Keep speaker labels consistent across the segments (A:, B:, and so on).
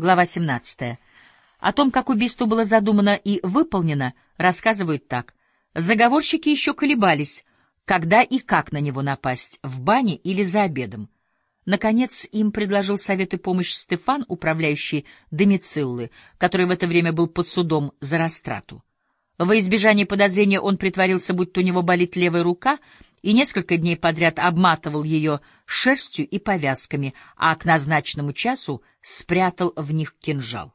A: Глава 17. О том, как убийство было задумано и выполнено, рассказывают так. Заговорщики еще колебались, когда и как на него напасть, в бане или за обедом. Наконец, им предложил совет и помощь Стефан, управляющий Домициллы, который в это время был под судом за растрату. Во избежание подозрения он притворился, будто у него болит левая рука, и несколько дней подряд обматывал ее шерстью и повязками, а к назначенному часу спрятал в них кинжал.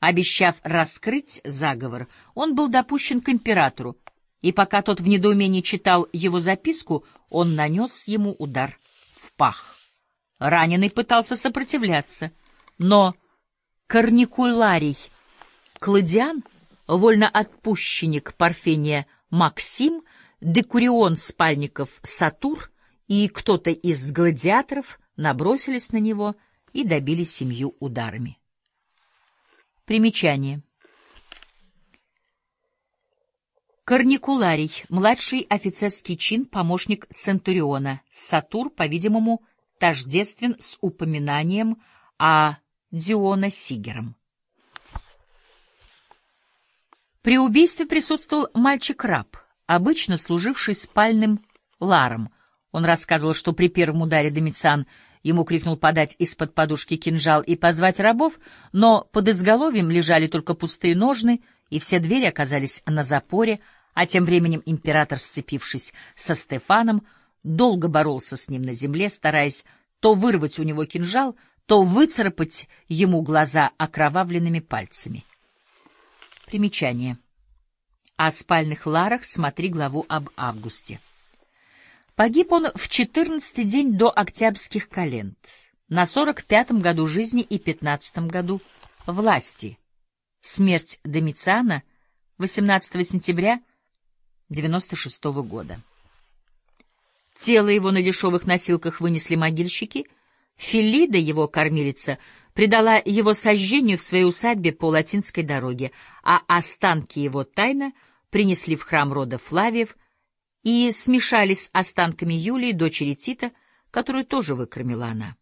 A: Обещав раскрыть заговор, он был допущен к императору, и пока тот в недоумении читал его записку, он нанес ему удар в пах. Раненый пытался сопротивляться, но корникуларий Кладиан — вольноотпущенник Парфения Максим, декурион спальников Сатур и кто-то из гладиаторов набросились на него и добили семью ударами. Примечание. Корникуларий, младший офицерский чин, помощник Центуриона. Сатур, по-видимому, тождествен с упоминанием о Диона Сигером. При убийстве присутствовал мальчик-раб, обычно служивший спальным ларом. Он рассказывал, что при первом ударе Домициан ему крикнул подать из-под подушки кинжал и позвать рабов, но под изголовьем лежали только пустые ножны, и все двери оказались на запоре, а тем временем император, сцепившись со Стефаном, долго боролся с ним на земле, стараясь то вырвать у него кинжал, то выцарапать ему глаза окровавленными пальцами. Примечание. О спальных ларах смотри главу об августе. Погиб он в четырнадцатый день до октябрьских календ, на сорок пятом году жизни и пятнадцатом году власти. Смерть Домициана 18 сентября 96 -го года. Тело его на дешевых носилках вынесли могильщики. Филида, его кормилица, предала его сожжению в своей усадьбе по Латинской дороге, а останки его тайно принесли в храм рода Флавиев и смешались с останками Юлии, дочери Тита, которую тоже выкормила она.